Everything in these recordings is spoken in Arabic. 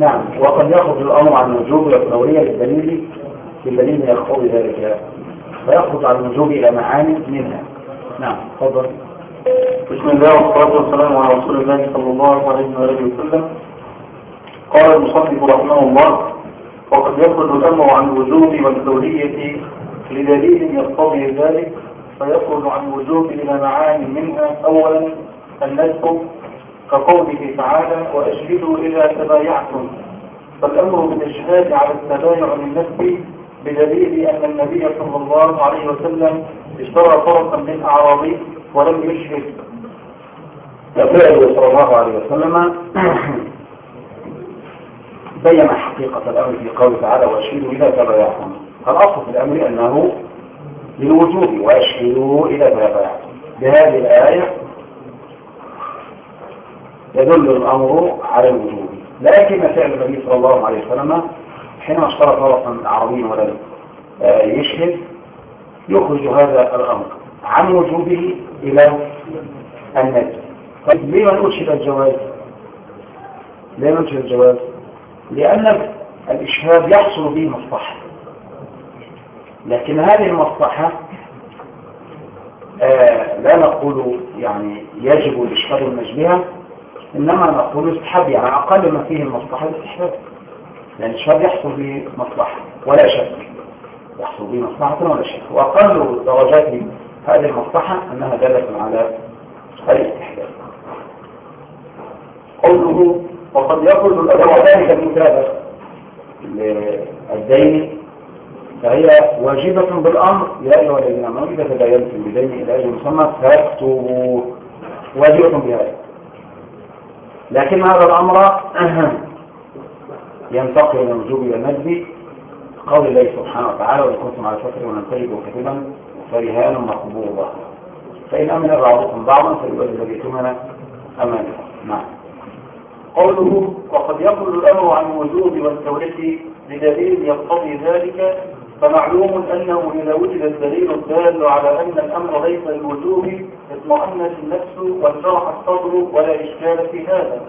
نعم. وقد يخرج الأمر عن الوجوب والفورية للدليل بالدليل يقتضي ذلك فيخرج عن الوجوب إلى معاني منها. نعم تفضل. بسم الله والصلاة والسلام على رسول الله صلى الله عليه وآله وسلم. قال المصنف رحمه الله وقد يخرج الأمر عن الوجوب والفورية لدليل يقتضي ذلك فيخرج عن الوجوب إلى معاني منها. أولا النسب كقوله تعالى وأشهدوا إذا تبايعتم. فالأمر بالإشهاد على التبايع للنسب بدليل أن النبي صلى الله عليه وسلم اشترى فرسا من أعرابي ولم يشهد. فعله صلى الله عليه وسلم بين حقيقة الأمر في قوله تعالى وأشهدوا إذا تبايعتم. الأصل في الأمر أنه للوجوب وأشهدوا إذا تبايعتم. بهذه الآية يدل الأمر على الوجوب لكن فعل النبي صلى الله عليه وسلم حينما اشترى فرسا عربيا ولم يشهد يخرج هذا الأمر عن وجوبه إلى النجم طيب ليه ما الجواز؟ ليه ما الجواز؟ لأن الإشهاد يحصل به مصلحة. لكن هذه المصلحة آه لا نقول يعني يجب الإشهاد والنجم إنما نقول استحب يعني أقل ما فيه المصلحة الاستحباب. لأن الشهاد يحصل به مصلحة ولا شك. يحصل به مصلحة ولا شك. وأقل درجات هذه المصلحة أنها دالة على الاستحباب. قوله وقد يخرج وذلك المتابع للدين فهي واجبة بالأمر. يا أيها الذين آمنوا إذا تداينتم بدين إلى أجل مسمى فاكتبوا واجبة بهذا. لكن هذا الأمر ينتقل من الوجوب إلى الندب قول الله سبحانه وتعالى وإن كنتم على ولن تجدوا كتبا فرهان مقبوضة. فإن أمن بعضكم بعضا فيؤدي الذي تمن أمانه. نعم. قوله وقد يخرج الأمر عن الوجوب والتورث لدليل يقتضي ذلك فمعلوم أنه إذا وجد الدليل الدال على أن الأمر ليس للوجوب اطمأنت النفس وانشرح الصدر ولا إشكال في هذا.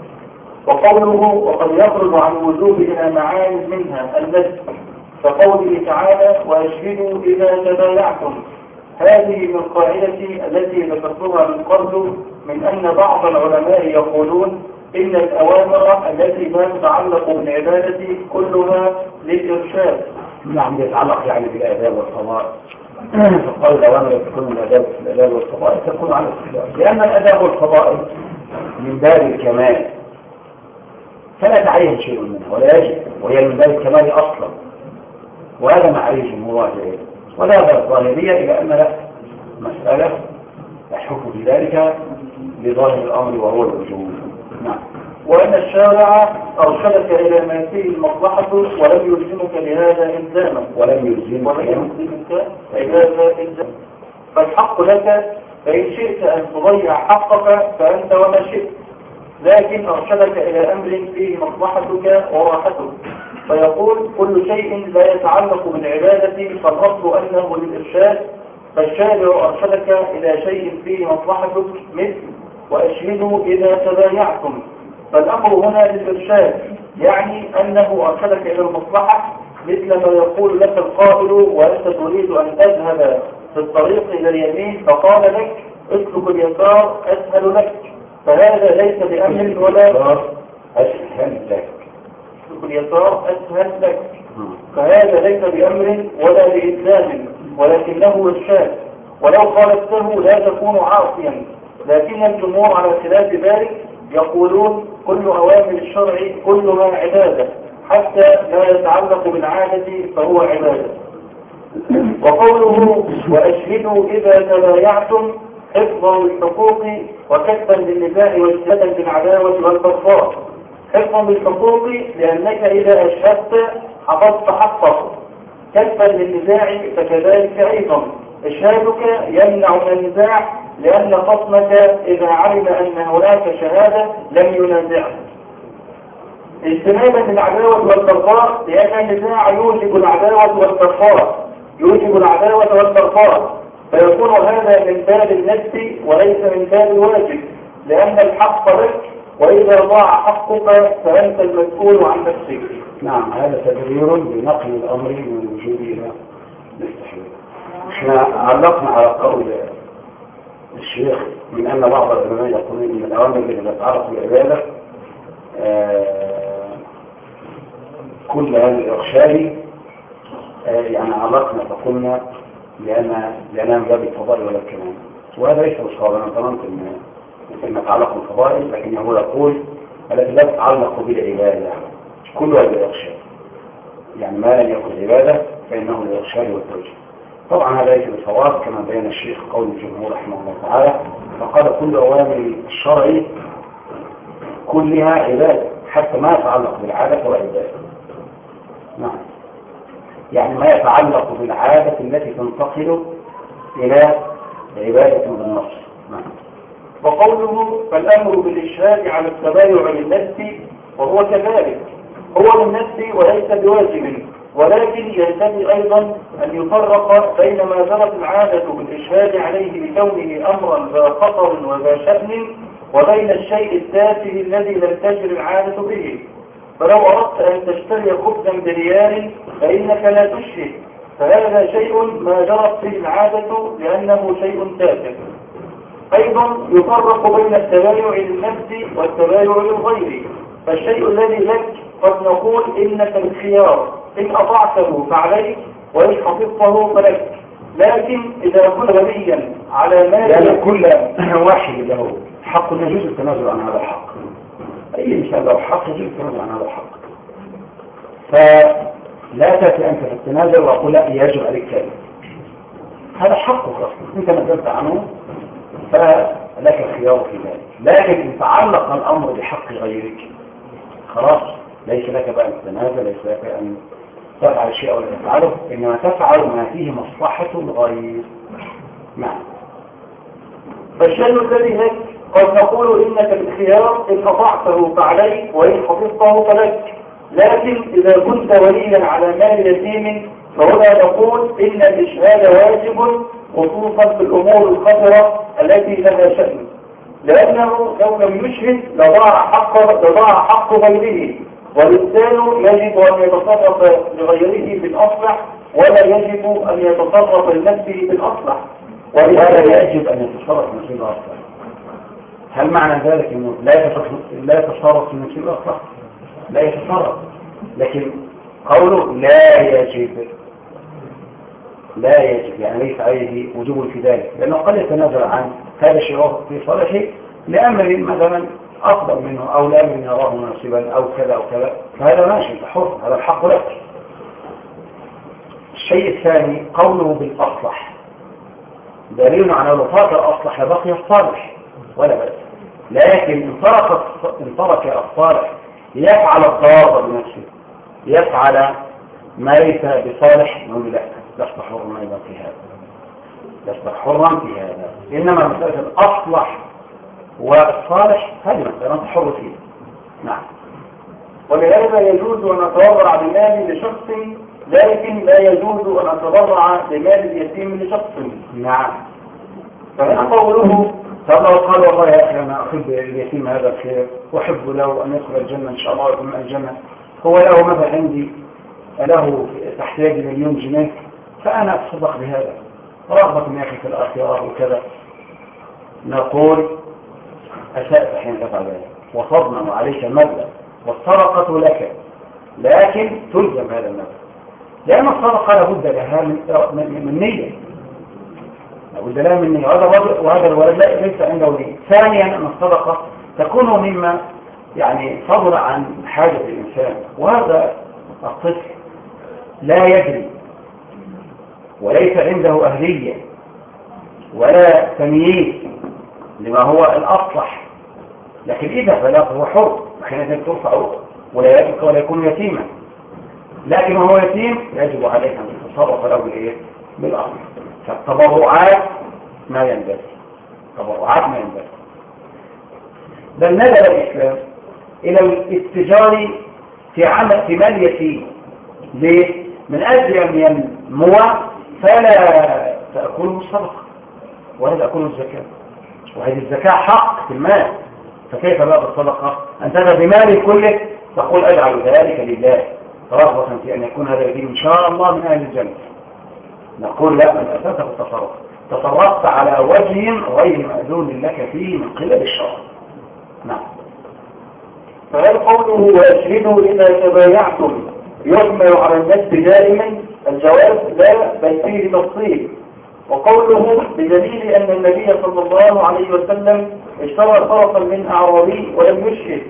وقوله وقد يخرج عن الوجوب إلى معاني منها النفس. كقوله تعالى وأشهدوا إذا تبايعتم. هذه من القاعدة التي ذكرتها من قبل من أن بعض العلماء يقولون إن الأوامر التي لا تتعلق بالعبادة كلها للإرشاد. نعم يتعلق يعني بالآداب والفضائل فقال الأوامر تكون من الآداب الآداب والفضائل تكون على الاختلاف لأن الآداب والفضائل من باب الكمال. فلا تعين شيء منها ولا يجب. وهي من باب الكمال أصلا. وهذا معريج جمهور أهل ولا الظاهرية إلى أن لا مسألة يحكم بذلك لظاهر الأمر وهو الوجوب. نعم. وأن الشارع أرشدك إلى ما فيه المصلحة ولم يلزمك لهذا إلزاما. ولم يلزمك. يلزمك لهذا إلزاما. فالحق لك فإن شئت أن تضيع حقك فأنت وما شئت. لكن أرشدك إلى أمر فيه مصلحتك وراحتك. فيقول كل شيء لا يتعلق بالعبادة فالأصل أنه للإرشاد. فالشارع أرشدك إلى شيء فيه مصلحتك مثل وأشهدوا إذا تبايعتم. فالأمر هنا للإرشاد يعني أنه أرشدك إلى المصلحة مثل ما يقول لك القائل وأنت تريد أن تذهب في الطريق إلى اليمين فقال لك اسلك اليسار أسهل لك. فهذا ليس بأمر ولا أسهل لك. اسلك اليسار أسهل لك. فهذا ليس بأمر ولا بإسلام ولكنه إرشاد. ولو خالفته لا تكون عاصيا. لكن الجمهور على خلاف ذلك يقولون كل أوامر الشرع كلها عبادة. حتى لا يتعلق بالعادة فهو عبادة. وقوله وأشهدوا إذا تبايعتم حفظا للحقوق وكفا للنزاع واجتهادا بالعداوة والبغضاء حفظا للحقوق لأنك إذا أشهدت حفظت حقك. كفا للنزاع فكذلك أيضا. إشهادك يمنع من النزاع لأن خصمك إذا علم أن هناك شهادة لم ينازعه اجتنابا للعداوة والبغضاء لأن النزاع يوجب العداوة والبغضاء. يوجب العداوة والبغضاء. فيكون هذا من باب النفس وليس من باب الواجب. لأن الحق لك وإذا ضاع حقك فأنت المسؤول عن نفسك. نعم هذا تبرير بنقل الأمر من الوجود إلى إحنا علقنا على قول الشيخ من أن بعض العلماء يقولون أن الأوامر التي تتعرف بالعبادة آه، كل هذه الإرشاد آه، يعني علقنا فقلنا لأن لأنها من باب الفضائل ولا الكلام وهذا ليس بصواب أنا ظننت أن أن تعلق بالفضائل لكنه يقول التي لا تتعلق بالعبادة كلها بالإرشاد يعني ما لم يكن عبادة فإنه للإرشاد والتوجيه. طبعا هذا ليس بصواب كما بين الشيخ قول الجمهور رحمه الله تعالى فقال كل أوامر الشرع كلها عبادة حتى ما يتعلق بالعادة وعبادة نعم. يعني ما يتعلق بالعادة التي تنتقل إلى عبادة بالنص. نعم. وقوله فالأمر بالإشهاد على التبايع للنفس وهو كذلك. هو للنفس وليس بواجب. ولكن ينتهي أيضا أن يفرق بين ما جرت العادة بالإشهاد عليه بكونه أمرا ذا خطر وذا شأن وبين الشيء التافه الذي لم تجر العادة به. فلو أردت أن تشتري خبزا بريال فإنك لا تشهد. فهذا شيء ما جرت به العادة لأنه شيء تافه. أيضا يفرق بين التبايع للنفس والتبايع للغير. فالشيء الذي لك قد نقول إنك الخيار. إن أطعته فعليك وإن حفظته فلك. لكن إذا كنت وليا على مال لأن كل واحد له حق يجوز التنازل عن هذا الحق. أي إنسان له حق يجوز التنازل عن هذا الحق. فلا تأتي أنت في التنازل وأقول لا يجب عليك كذا. هذا حقك أصلا. أنت نزلت عنه فلك الخيار في ذلك. لكن إن تعلق الأمر بحق غيرك خلاص ليس لك بقى التنازل ليس لك أن تفعل شيء ولا تفعله إنما تفعل ما فيه مصلحة الغير. نعم. فالشيء الذي لك قد نقول إنك بالخيار إن أطعته فعليك وإن حفظته فلك. لكن إذا كنت وليا على مال يتيم فهنا نقول إن الإشهاد واجب خصوصا في الأمور الخطرة التي لها شأن. لأنه لو لم يشهد لضاع حق لضاع حق غيره. والإنسان يجب أن يتصرف لغيره بالأصلح ولا يجب أن يتصرف لنفسه بالأصلح. ولا يجب أن يتصرف في نفسه الأصلح هل معنى ذلك أنه لا يتصرف لا يتصرف في نفسه الأصلح لا يتصرف. لكن قوله لا يجب لا يجب يعني ليس عليه وجوب في ذلك. لأنه قد يتنازل عن هذا الشيء في صالحه لأمر مثلا أفضل منه أو لأمر يراه مناسبا أو كذا أو كذا فهذا ماشي حر هذا الحق لك. الشيء الثاني قوله بالأصلح. دليل على ترك الأصلح بقي الصالح ولا بأس لكن إن ترك إن ترك الصالح ليفعل الضار بنفسه ليفعل ما ليس بصالح نقول لا لست حرا أيضا في هذا. لست حرا في هذا. إنما مسألة الأصلح والصالح هذه مسألة أنت حر فيها نعم. ولهذا يجوز أن أتبرع بمال لشخص لكن لا يجوز أن أتبرع بمال اليتيم لشخص. نعم. فهنا قوله طب قال والله يا أخي أنا أحب اليتيم هذا الخير وأحب له أن يدخل الجنة إن شاء الله ويكون الجنة. هو له مثلا عندي له تحتاج مليون جنيه فأنا أتصدق بهذا. رغبة يا أخي في الآخرة وكذا. نقول أسأت حين تفعل ذلك. وتضمن عليك المبلغ والسرقة لك. لكن تلزم هذا المبلغ. لأن السرقة لابد لها من, نية. لابد لها من نية. وهذا الولد لا ليس عنده نية. ثانيا أن السرقة تكون مما يعني صدر عن حاجة الإنسان. وهذا الطفل لا يدري. وليس عنده أهلية. ولا تمييز لما هو الأصلح. لكن إذا بلغ هو حر حينئذ ترفع ولا يترك ولا يكون يتيما. لكن وهو يتيم يجب عليه أن يتصرف له بالإيه؟ بالأصل فالتبرعات ما ينبغي. تبرعات ما ينبغي. بل نزل الإسلام إلى الاتجار في عمل في مال يتيم ليه؟ من أجل أن ينمو فلا تأكله الصدقة ولا تأكله الزكاة. وهذه الزكاة حق في المال. فكيف بقى بالصدقة أنت بمال كله؟ تقول أجعل ذلك لله رغبة في أن يكون هذا الدين إن شاء الله من أهل الجنة. نقول لا الأساس في التصرف. تصرفت على وجه غير مأذون لك فيه من قبل الشرع. نعم. فهل قوله وأشهدوا إذا تبايعتم يحمل على النفس دائما؟ الجواب لا بل فيه تفصيل. وقوله بدليل أن النبي صلى الله عليه وسلم اشترى طرفا من أعرابي ولم يشهد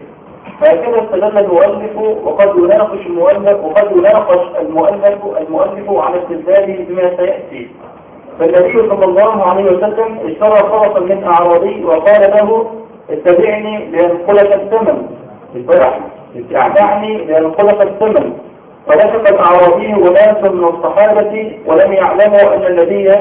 هكذا استدل المؤلف وقد يناقش المؤلف وقد يناقش المؤلف المؤلف على استدلاله بما سيأتي. فالنبي صلى الله عليه وسلم اشترى طرفا من أعرابي وقال له اتبعني لينقلك الثمن. اتبعني. لينقلك الثمن. فلحق الأعرابي وناس من الصحابة ولم يعلموا أن النبي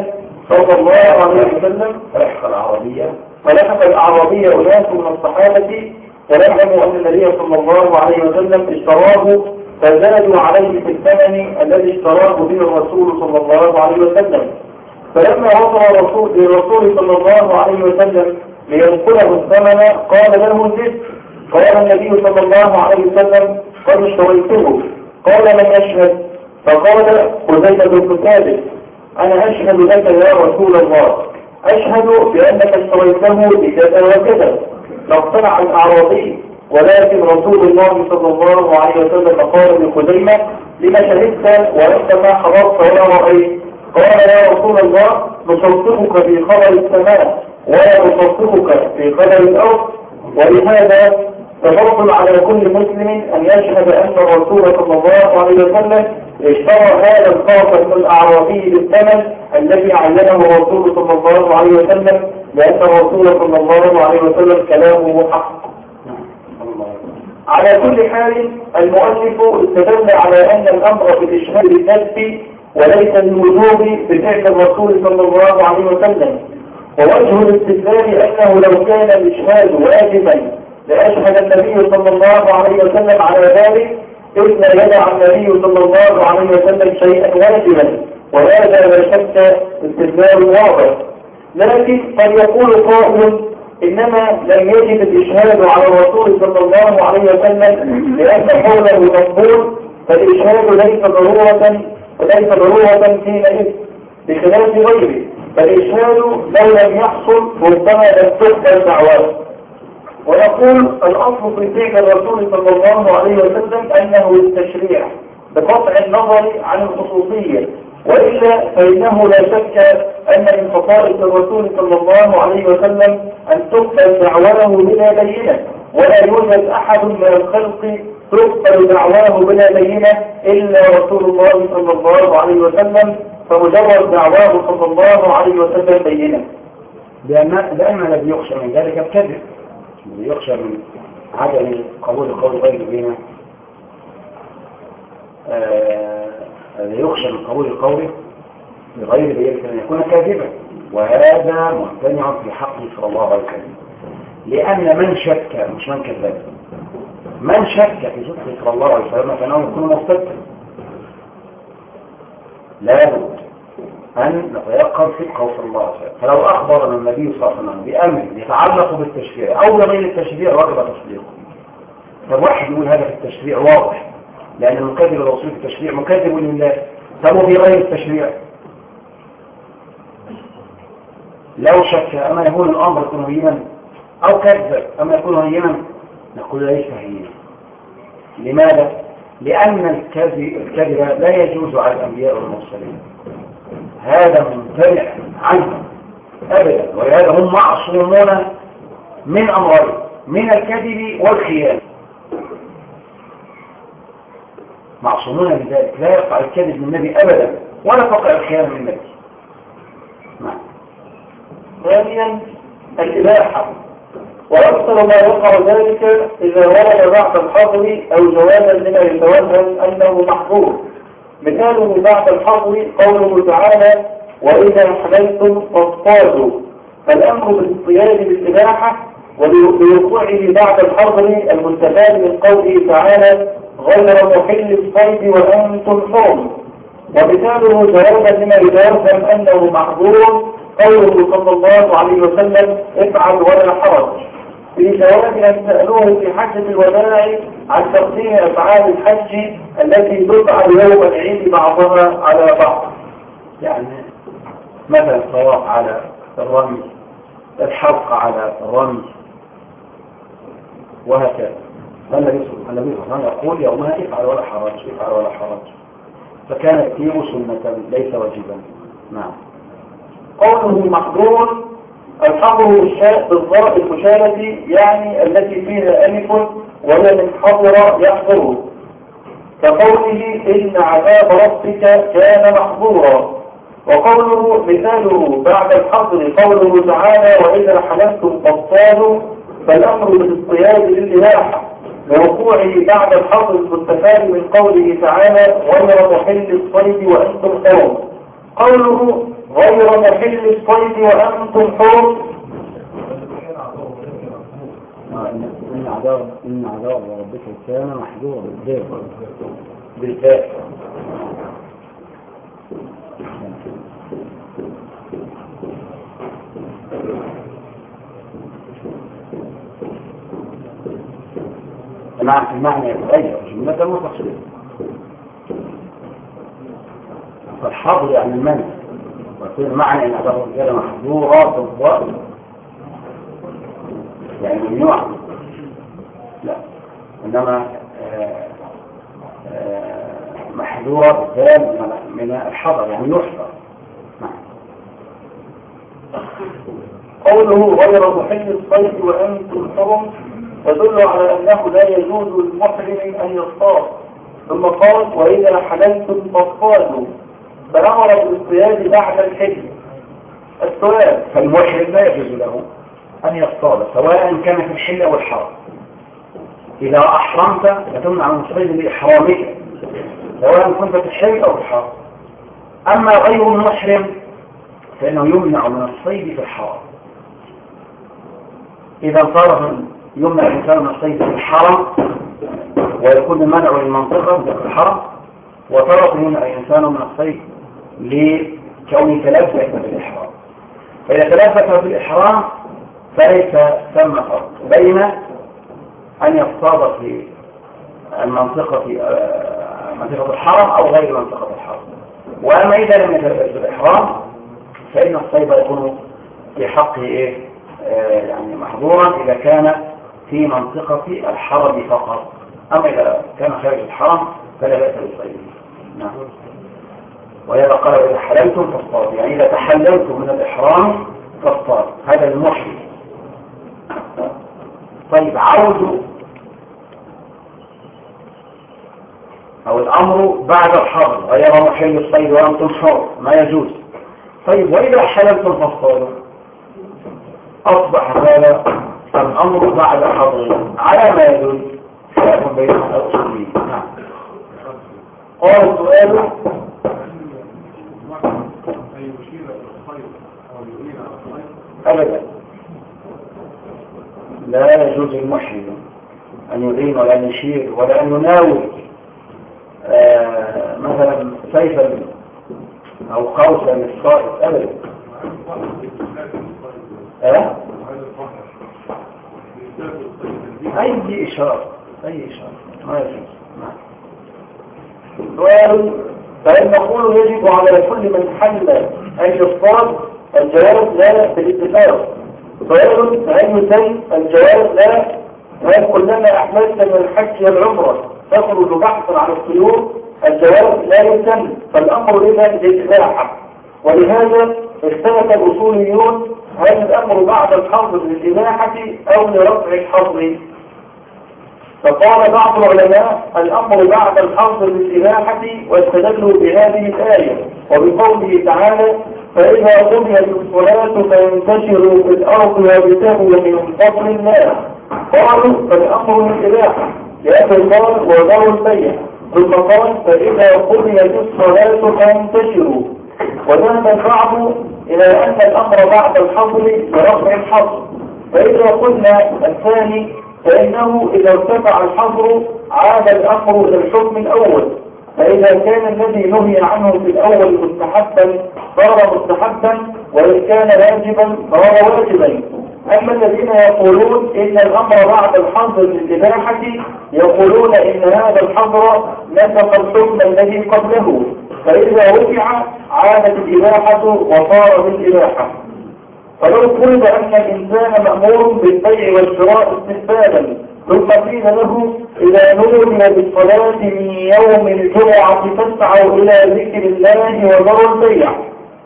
صلى الله عليه وسلم فلحق العربية. فلحق الأعرابي وناس من الصحابة ولعلموا أن النبي صلى الله عليه وسلم اشتراه فزادوا عليه في الثمن الذي اشتراه به الرسول صلى الله عليه وسلم. فلما وصل الرسول للرسول صلى الله عليه وسلم لينقله الثمن قال له النصف. قال النبي صلى الله عليه وسلم قد اشتريته. قال من يشهد. فقال خزيمة بن ثابت. أنا أشهد لك يا رسول الله. أشهد بأنك اشتريته بكذا وكذا. لاقتنع الأعرابي ولكن رسول الله صلى الله عليه وسلم قال لخزيمة لما شهدت وأنت ما حضرت ولا رأيت؟ قال يا رسول الله نصدقك في خبر السماء ولا نصدقك في خبر الأرض ولهذا ففرض على كل مسلم أن يشهد أن الرسول صلى الله عليه وسلم اشترى هذا الخاطر الأعرابي بالثمن الذي علمه الرسول صلى الله عليه وسلم لأن الرسول صلى الله عليه وسلم كلامه حق. على كل حال المؤلف استدل على أن الأمر في الإشهاد بالنفس وليس الوجوب بفعل الرسول صلى الله عليه وسلم. ووجه الاستدلال أنه لو كان الإشهاد واجبا لأشهد النبي صلى الله عليه وسلم على ذلك إذ لا يدع النبي صلى الله عليه وسلم شيئا واجبا وهذا لا شك استدلال واضح. لكن قد يقول قائل إنما لم يجب الإشهاد على الرسول صلى الله عليه وسلم لأن قوله مقبول فالإشهاد ليس ضرورة وليس ضرورة حينئذ بخلاف غيره فالإشهاد لو لم يحصل ربما لم تقبل دعواه ويقول الأصل في فعل الرسول صلى الله عليه وسلم أنه التشريع بقطع النظر عن الخصوصية وإلا فإنه لا شك أن من خصائص الرسول صلى الله عليه وسلم أن تقبل دعواه بلا بينة ولا يوجد أحد من الخلق تقبل دعواه بلا بينة إلا رسول الله صلى الله عليه وسلم فمجرد دعواه صلى الله عليه وسلم بينة. لأن لأن الذي يخشى من ذلك الكذب. يخشى من عدم قبول قول غير بينة الذي يخشى من قبول قوله بغير بينة أن يكون كاذبا. وهذا ممتنع في حقه صلى الله عليه وسلم. لأن من شك مش من كذب. من شك في صدق صلى الله عليه وسلم فإنه يكون مصدقا لابد أن نتيقن صدقه صلى الله عليه وسلم فلو أخبرنا النبي صلى الله عليه وسلم بأمر يتعلق بالتشريع أو بغير التشريع وجب تصديقه فالواحد يقول هذا في التشريع واضح لأن المكذب الرسول في التشريع مكذب لله. طب في غير التشريع؟ لو شك أما يكون الأمر يكون هينا أو كذب أما يكون هينا نقول ليس هينا. لماذا؟ لأن الكذب الكذب لا يجوز على الأنبياء والمرسلين. هذا ممتنع عنه. أبدا. ولهذا هم معصومون من أمرين من الكذب والخيانة. معصومون من ذلك. لا يقع الكذب من النبي أبدا ولا تقع الخيانة من النبي. نعم. ثانيا الإباحة وأكثر ما يقع ذلك إذا ورد بعد الحظر أو جوازا لما يتوهم أنه محظور. مثاله بعد الحظر قوله تعالى وإذا حللتم فاصطادوا. فالأمر بالاصطياد بالإباحة وبوقوعه بعد الحظر المستفاد من قوله تعالى غير محل الصيد وأنتم حرم ومثاله جوابا لما يتوهم أنه محظور قوله صلى الله عليه وسلم افعل ولا حرج. في جواب أن سألوه في حجة الوداع عن تقديم أفعال الحج التي تفعل يوم العيد بعضها على بعض. يعني مثلا الطواف على الرمي الحلق على الرمي وهكذا. فالنبي صلى الله عليه وسلم يقول يومها افعل ولا حرج افعل ولا حرج. فكان التيم سنة ليس واجبا. نعم. قوله محظور الحظر بالضرب المشارة يعني التي فيها ألف وهي من حضر يحضر كقوله إن عذاب ربك كان محظورا. وقوله مثاله بعد الحظر قوله تعالى وإذا حلفتم فاصطادوا فالأمر بالاصطياد للإباحة لوقوعه بعد الحظر المستفاد من قوله تعالى غير محل الصيد وأنتم حرم. قوله غير محل الصيد وأنتم حرم إن عذاب إن عذاب ربك كان محذورا بالذات بالذات المعنى يتغير جملة وتفصيل فالحظر يعني المنع. ويكون المعنى ان هذا الرجال محظورة بالضبط. يعني ممنوع. لا. إنما آه، آه، محظورة بالذات من الحظر يعني يحظر نعم. قوله غير محل الصيد وأنتم حرم تدل على أنه لا يجوز للمحرم أن يصطاد. ثم قال وإذا حللتم فاصطادوا. فأمر بالاصطياد بعد الحج. السؤال فالمحرم لا يجوز له أن يصطاد سواء كان في الحل أو الحرم إذا أحرمت فتمنع من الصيد بإحرامك سواء كنت في الحل أو في الحرم أما غير المحرم فإنه يمنع من الصيد في الحرم إذا صار يمنع الإنسان من الصيد في الحرم ويكون المنع للمنطقة في الحرم وترك يمنع الإنسان من الصيد لكونه تلبس بالإحرام فإذا تلبس بالإحرام فليس ثم فرق بين أن يصطاد في المنطقة في آه، منطقة الحرم أو غير منطقة الحرم. وأما إذا لم يتلبس بالإحرام فإن الصيد يكون في حقه إيه؟ آه، يعني محظورا إذا كان في منطقة الحرم فقط. أما إذا كان خارج الحرم فلا بأس بالصيد. نعم. وإذا قال إذا حللتم فاصطادوا يعني إذا تحللتم من الإحرام فاصطادوا هذا المحرم. طيب عود أو الأمر بعد الحرم. غير محل الصيد وأنتم حر. ما يجوز. طيب وإذا حللتم فاصطادوا. أصبح هذا الأمر بعد حظه على ما يدل خلاف بين الأصولين نعم. قال سؤال. أبدا. لا يجوز المحرم أن يعين ولا أن يشير ولا أن يناول آه مثلا سيفا أو قوسا للصائد أبدا. أه؟ أي إشارة أي إشارة ما يجوز. نعم. سؤال فإن نقول يجب على كل من حل أن يصطاد الجواب لا بالاتفاق. سؤال فهل يتم الجواب لا. هل كلما أحملت من الحج والعمرة تخرج بحثا عن الطيور الجواب لا يتم. فالأمر إذا بالإباحة ولهذا اختلف الأصوليون هل الأمر بعد الحظر للإباحة أو لرفع الحظر فقال بعض العلماء الأمر بعد الحظر للإباحة واستدلوا بهذه الآية. وبقوله تعالى فإذا قضيت الصلاة فينتشروا في الأرض وابتغوا من فضل الله. قالوا فالأمر للإباحة لأنه قال وذروا البيع. ثم قال فإذا قضيت الصلاة فينتشروا وذهب البعض إلى أن الأمر بعد الحظر برفع الحظر. فإذا قلنا الثاني فإنه إذا ارتفع الحظر عاد الأمر إلى الحكم الأول. فإذا كان الذي نهي عنه في الأول مستحبا صار مستحبا وإن كان واجبا صار واجبا. أما الذين يقولون إن الأمر بعد الحظر للإباحة يقولون إن هذا الحظر نسخ الحكم الذي قبله. فإذا رفع عادت الإباحة وصار بالإباحة فلو فرض أن الإنسان مأمور بالبيع والشراء استحبابا ثم قيل له إذا نودي بالصلاة من يوم الجمعة فاسعوا إلى ذكر الله وذروا البيع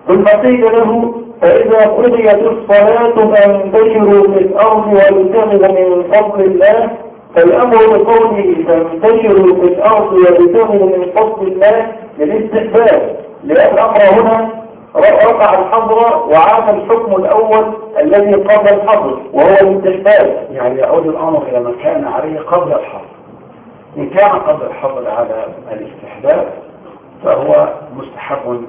ثم قيل له فإذا قضيت الصلاة فانتشروا في الأرض وابتغوا من فضل الله. فالأمر بقوله فانتشروا في الأرض وابتغوا من فضل الله للاستحباب لأن الأمر هنا رفع الحظر وعاد الحكم الأول الذي قبل الحظر وهو الاستحباب يعني يعود الأمر إلى ما كان عليه قبل الحظر إن كان قبل الحظر على الاستحباب فهو مستحب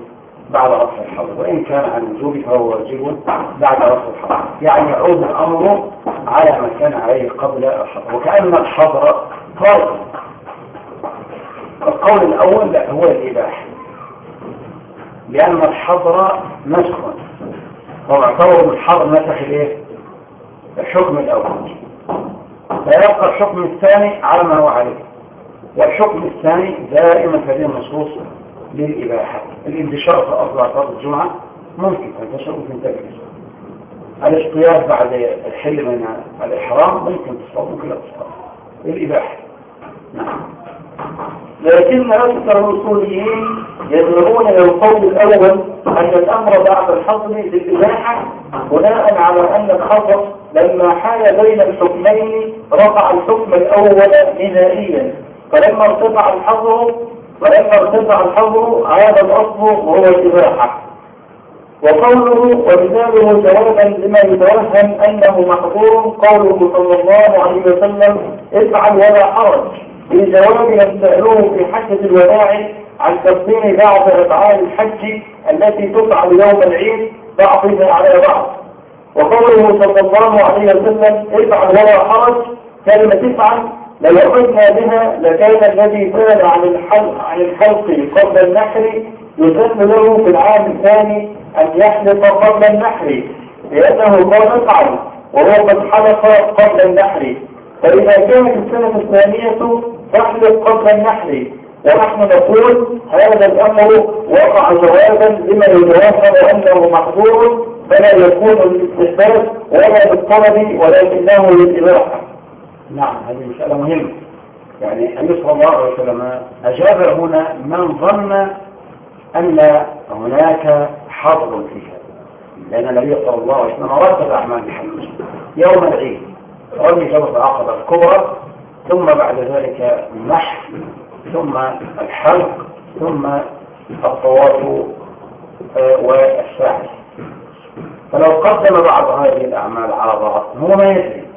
بعد رفع الحظر وإن كان عن وجوب فهو واجب بعد رفع الحظر يعني يعود الأمر على ما كان عليه قبل الحظر وكأن الحظر فرض القول الأول لا هو الإباحة. لأن الحظر نسخ. هو اعتبر الحظر نسخ الايه الحكم الأول. فيبقى الحكم الثاني على ما هو عليه. والحكم الثاني دائما هذه النصوص للإباحة. الانتشار في أرض أعطاب الجمعة ممكن تنتشر ممكن تجلس الاصطياد بعد الحل من الإحرام ممكن تصطاد ممكن لا تصطاد الإباحة نعم. لكن أكثر الأصوليين يدعون إلى القول الأول أن الأمر بعد الحظر للإباحة بناء على أن الحظر لما حال بين الحكمين رفع الحكم الأول نهائيا. فلما ارتفع الحظر ولما ارتفع الحظر عاد الأصل وهو الإباحة. وقوله ومثاله جوابا لما يتوهم أنه محظور قوله صلى الله عليه وسلم افعل ولا حرج. جواب لم سألوه في حجة الوداع عن تقديم بعض أفعال الحج التي تفعل يوم العيد بعضها على بعض. وقوله صلى الله عليه وسلم افعل ولا حرج. كلمة افعل لو أخذنا بها لكان الذي كان عن الحلق, عن الحلق قبل النحر يسن له في العام الثاني أن يحلق قبل النحر لأنه قال افعل وهو قد حلق قبل النحر. فإذا كانت السنة الثانية تحلق قبل النحر ونحن نقول هذا الأمر وقع جوابا لما يتوهم أنه محظور فلا يكون للاستحباب ولا بالطلب ولكنه للإباحة. نعم هذه مسألة مهمة. يعني النبي صلى الله عليه وسلم أجاب هنا من ظن أن هناك حظر فيها لأن النبي صلى الله عليه وسلم رتب أعمال الحج يوم العيد. رمي جبل العقبة الكبرى ثم بعد ذلك النحر ثم الحلق ثم الطواف والسعي فلو قدم بعض هذه الأعمال على بعض هو ما يدري.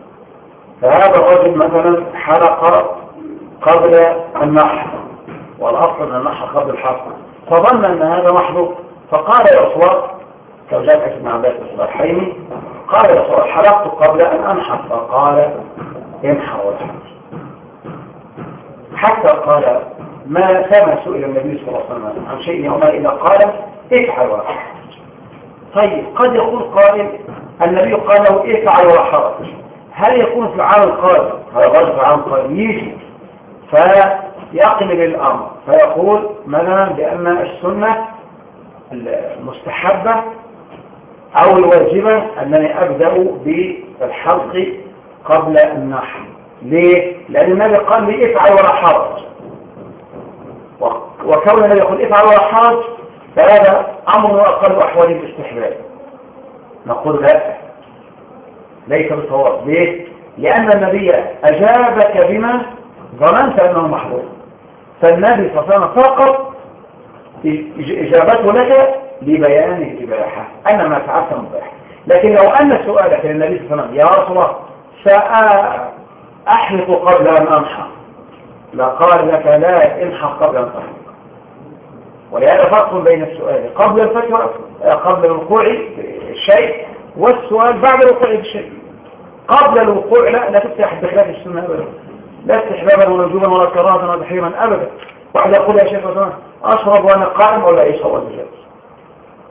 فهذا الرجل مثلا حلق قبل النحر والأصل أن النحر قبل الحلق. فظن أن هذا محظوظ فقال يا أصوات كوجات ابن عباس الصالحيني قال يا أصوات حلقت قبل أن أنحر فقال انحر والحمد حتى قال ما كما سئل النبي صلى الله عليه وسلم عن شيء يوما إلا قال افعل ولا حرج. طيب قد يقول قائل النبي قال له افعل ولا حرج. هل يكون في العام القادم هذا غير في العام القادم يجي فيقلب الأمر. فيقول مثلا بأن السنة المستحبة أو الواجبة أنني أبدأ بالحلق قبل النحر ليه؟ لأن النبي قال لي افعل ولا حرج. وكون النبي يقول افعل ولا حرج فهذا أمر أقل أحوال الاستحباب. نقول لا. ليس بالصواب. ليه؟ لأن النبي أجابك بما ظننت أنه محظور فالنبي صلى الله عليه وسلم فقط إجابته لك لبيان الإباحة. أن ما فعلت مباح لكن لو أن سؤالك للنبي صلى الله عليه وسلم يا رسول الله سأحلق قبل أن أنحر. لقال لك لا انحر قبل أن تحلق ولهذا فرق بين السؤال قبل الفتوى قبل الوقوع الشيء والسؤال بعد الوقوع بالشيء قبل الوقوع لا لا تفتح بخلاف السنة أبدا. لا استحبابا ولا وجوبا ولا كراهة ولا تحريما أبدا. واحد يقول يا شيخ مثلا أشرب وأنا قائم ولا إيش هو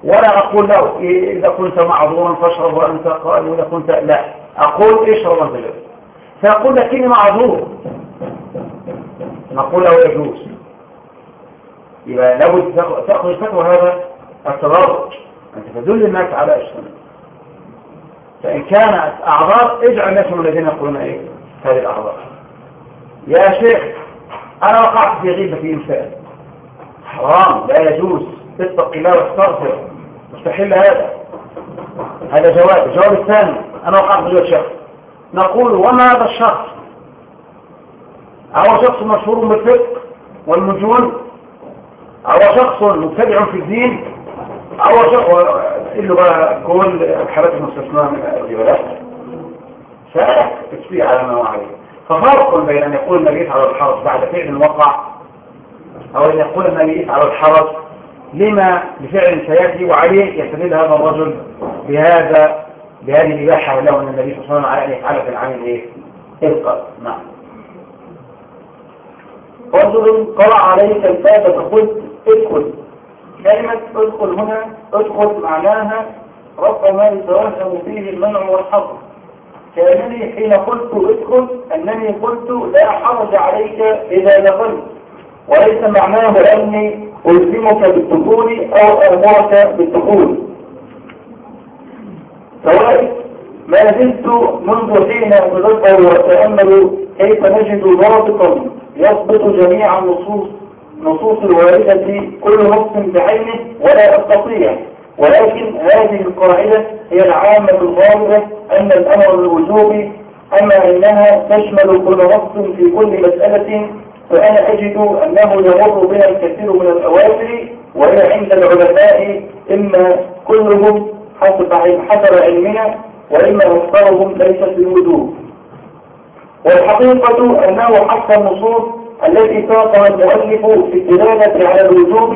ولا أقول له إذا كنت معذورا فاشرب وأنت قائم وإذا كنت لا. أقول اشرب وأنت جالس. فيقول لكني معذور. نقول له يجوز. يبقى لابد تأخذ الفتوى هذا التدرج أنت تدل الناس على السنة فإن كانت أعراض اجعل الناس من الذين يقولون إيه؟ هذه الأعراض يا شيخ أنا وقعت في غيبة في إنسان. حرام لا يجوز. اتق الله واستغفر. مستحيل هذا. هذا جواب. الجواب الثاني أنا وقعت في غيبة شخص. نقول وما هذا الشخص؟ أو شخص مشهور بالفقه والمجون أو شخص مبتدع في الدين. أو شخص اللي بقى كل الحالات المستثناء من الروايات فتكفي على ما هو عليه. ففرق بين أن يقول الميت على الحرج بعد فعل وقع أو أن يقول الميت على الحرج. لما بفعل سيأتي وعليه يستدل هذا الرجل بهذا بهذه الإباحة له أن النبي صلى الله عليه وسلم على أن يفعل في إيه؟ إلقى نعم. رجل قرأ عليك الباب فقلت ادخل. كلمة ادخل هنا ادخل معناها رفع ما يتوهم فيه المنع والحظر كأنني حين قلت ادخل أنني قلت لا حرج عليك إذا دخلت. وليس معناه أني ألزمك بالدخول أو أمرك بالدخول. سواء ما زلت منذ حين أتذكر وأتأمل كيف نجد ضابطا يضبط جميع النصوص نصوص الواردة كل نص بعينه ولا أستطيع. ولكن هذه القاعدة هي العامة الغالبة أن الأمر الوجوب. أما إنها تشمل كل نص في كل مسألة فأنا أجد أنه يمر بها الكثير من الأوامر وهي عند العلماء إما كلهم حسب حسب علمنا وإما أكثرهم ليست بالوجوب والحقيقة أنه حتى النصوص التي ساقها المؤلف في الدلالة على الوجوب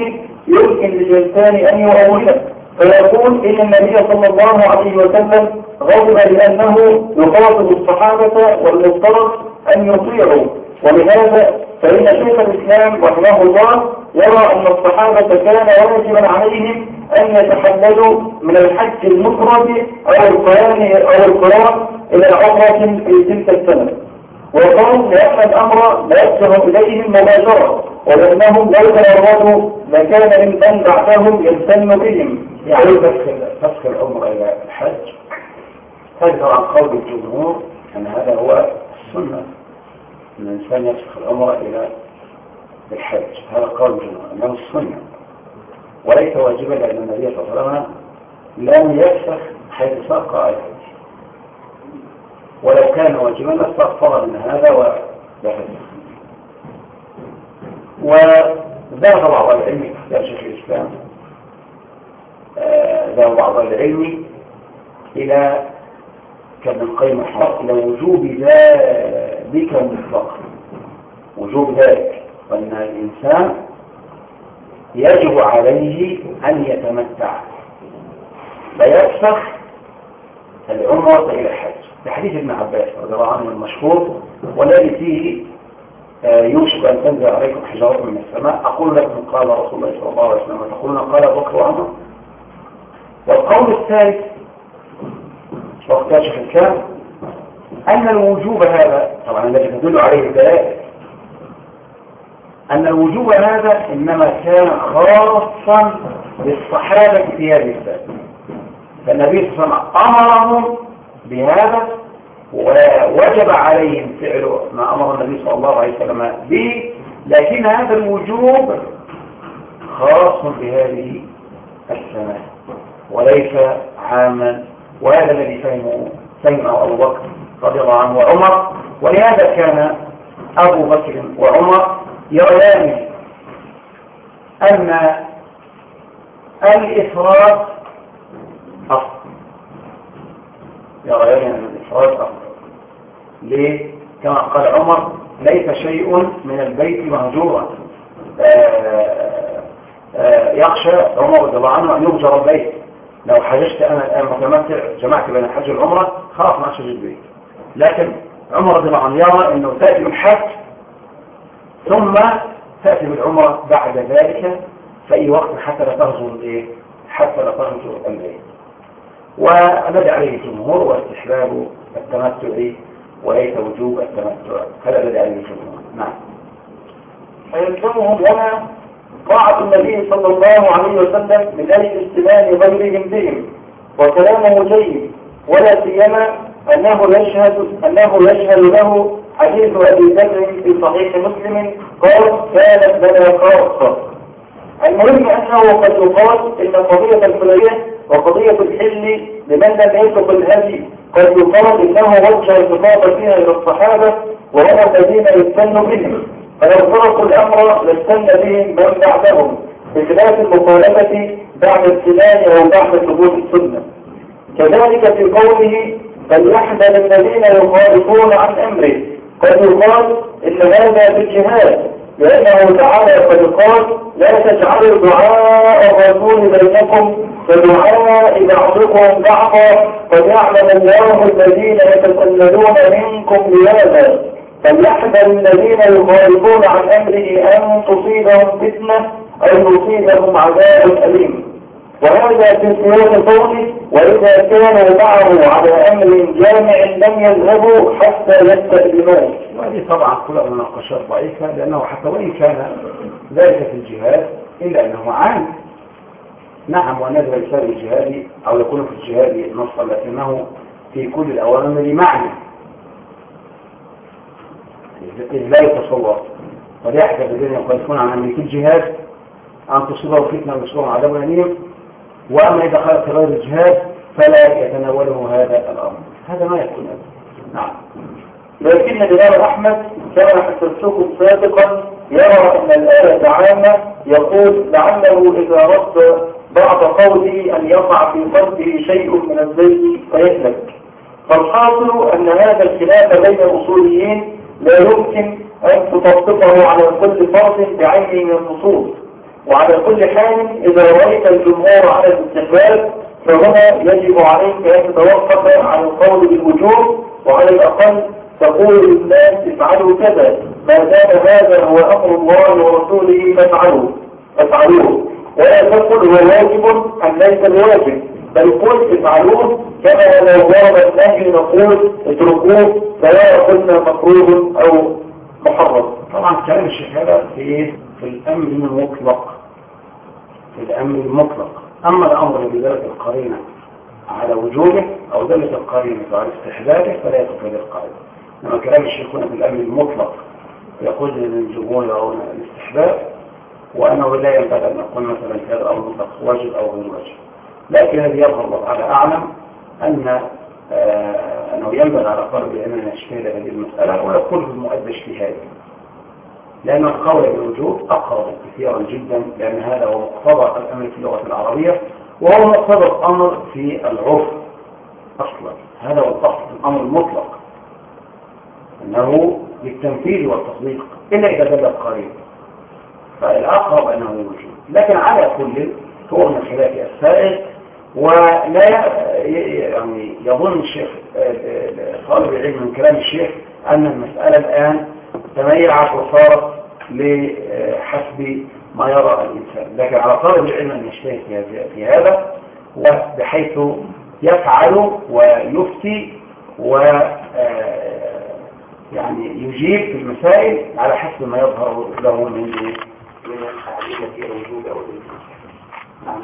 يمكن للإنسان أن يؤولها. فيقول إن النبي صلى الله عليه وسلم غضب لأنه يخاطب الصحابة والمفترض أن يطيعوا. ولهذا فإن شيخ الإسلام رحمه الله يرى أن الصحابة كان واجبا عليهم أن يتحللوا من الحج المفرد أو القيام أو القيام إلى عمرة في تلك السنة. وقال لأن الأمر لا يسر إليهم مباشرة ولأنهم لو تنرضوا لكان من بعدهم يمتن بهم. يعني فسخ العمر إلى الحج. هذا عن قول الجمهور أن هذا هو السنة. أن الإنسان يفسخ العمر إلى الحج. هذا قول الجمهور أنه السنة. وليس واجبا لأن النبي صلى الله عليه وسلم لم يفسخ حيث ساق الحج ولو كان واجبا لاستغفر من هذا ويحدث وذهب بعض العلم يا شيخ الإسلام ذهب بعض العلم إلى كابن القيم الحق إلى وجوب ذلك مطلقا. وجوب ذلك. وأن الإنسان يجب عليه أن يتمتع. فيفسخ العمرة إلى الحج. لحديث ابن عباس رضي الله عنه المشهور والذي فيه يوشك أن تنزل عليكم حجارة من السماء. أقول لكم قال رسول الله صلى الله عليه وسلم وتقولون قال بكر وعمر. والقول الثالث شيخ الكلام أن الوجوب هذا طبعا الذي تدل عليه الدلائل أن الوجوب هذا إنما كان خاصا بالصحابة في هذه السنة فالنبي صلى الله عليه وسلم أمرهم بهذا ووجب عليهم فعل ما أمر النبي صلى الله عليه وسلم به. لكن هذا الوجوب خاص بهذه السنة وليس عاما. وهذا الذي فهمه فهمه أبو بكر رضي الله عنه وعمر. ولهذا كان أبو بكر وعمر يريان أن الإفراد أفضل. يريان أن الإفراد أفضل. ليه؟ كما قال عمر ليس شيء من البيت مهجورا. يخشى عمر رضي الله عنه أن يهجر البيت. لو حججت أنا الآن متمتع جمعت بين الحج والعمرة خلاص ما أشجد البيت. لكن عمر رضي الله عنه يرى أنه تأتي بالحج ثم تأتي بالعمرة بعد ذلك في أي وقت حتى لا تهجر الإيه؟ حتى لا تنجو أمره والذي عليه الجمهور هو استحباب التمتع وليس وجوب التمتع. هذا الذي عليه الجمهور نعم. فيلزمهم هنا طاعة النبي صلى الله عليه وسلم من أجل استلام غيرهم بهم وكلامه جيد ولا سيما أنه يشهد أنه يشهد له حديث أبي ذر في صحيح مسلم قال كانت لنا خاصة. المهم أنه قد يقال إن قضية الفلية وقضية الحل لمن لم يسق الهدي قد يقال إنه وجه الخطاب فيها إلى الصحابة وهم الذين يستنوا بهم فلو تركوا الأمر لاستنى بهم من بعدهم بخلاف المخالفة بعد ابتلاء أو بعد ثبوت السنة. كذلك في قوله فليحذر الذين يخالفون عن أمره. قد يقال إن هذا بالجهاد لأنه تعالى قد قال لا تجعلوا دعاء الرسول بينكم كدعاء بعضكم بعضا قد يعلم الله الذين يتسللون منكم لهذا فليحذر الذين يخالفون عن أمره أن تصيبهم فتنة أو يصيبهم عذاب أليم. وهذا في سياق قوله وإذا كانوا معه على أمر جامع لم يذهبوا حتى يستأذنوه وهذه طبعا كلها مناقشات ضعيفة لأنه حتى وإن كان ذلك في الجهاد إلا أنه عام. نعم ونزل الإنسان الجهادي أو يكون في الجهاد نصا لكنه في كل الأوامر معنى إذ لا يتصور. وليحدث الذين يخالفون عن أمر في الجهاد أن تصيبه فتنة ويصيبهم عذاب أليم. وأما إذا خالف غير الجهاد فلا يتناوله هذا الأمر. هذا ما يكون. نعم. لكن الإمام أحمد كما حسبته سابقا يرى أن الآية عامة يقول لعله إذا رد بعض قوله أن يقع في قلبه شيء من الزيت فيهلك. فالحاصل أن هذا الخلاف بين الأصوليين لا يمكن أن تطبقه على كل فرد بعينه من النصوص وعلى كل حال إذا رأيت الجمهور على الاستحباب فهنا يجب عليك أن تتوقف عن القول بالوجوب وعلى الأقل تقول للناس افعلوا كذا ما دام هذا هو أمر الله ورسوله فافعلوا فافعلوه. ولا تقل هو واجب أم ليس الواجب بل قل افعلوه كما لو ورد النهي نقول اتركوه سواء قلنا مكروه أو محرم. طبعا كلام الشيخ هذا في في الأمر المطلق في الأمر المطلق. أما الأمر الذي دلت القرينة على وجوبه أو دلت القرينة على استحبابه فلا يتفيد القاعدة لما كلام الشيخ هنا في الأمر المطلق يقول للجمهور يرون الاستحباب وأنه لا ينبغي أن نقول مثلا هذا الأمر مطلق واجب أو غير واجب. لكن الذي يظهر الله تعالى أعلم أن آه أنه ينبغي على طالب العلم أن هذه المسألة ويقول في المؤدى اجتهاد لأن القول بالوجوب أقرب كثيرا جدا لأن هذا هو مقتضى الأمر في اللغة العربية وهو مقتضى الأمر في العرف أصلا. هذا هو الأصل الأمر المطلق. أنه للتنفيذ والتطبيق إلا إذا دل القريب. فالأقرب أنه الوجوب. لكن على كل هو من خلاف السائل ولا يعني يظن الشيخ طالب العلم من كلام الشيخ أن المسألة الآن تميعت وصارت لحسب ما يرى الإنسان. لكن على طالب العلم أن يجتهد في هذا وبحيث يفعل ويفتي و يعني يجيب في المسائل على حسب ما يظهر له من من الحديث الوجوب أو نعم.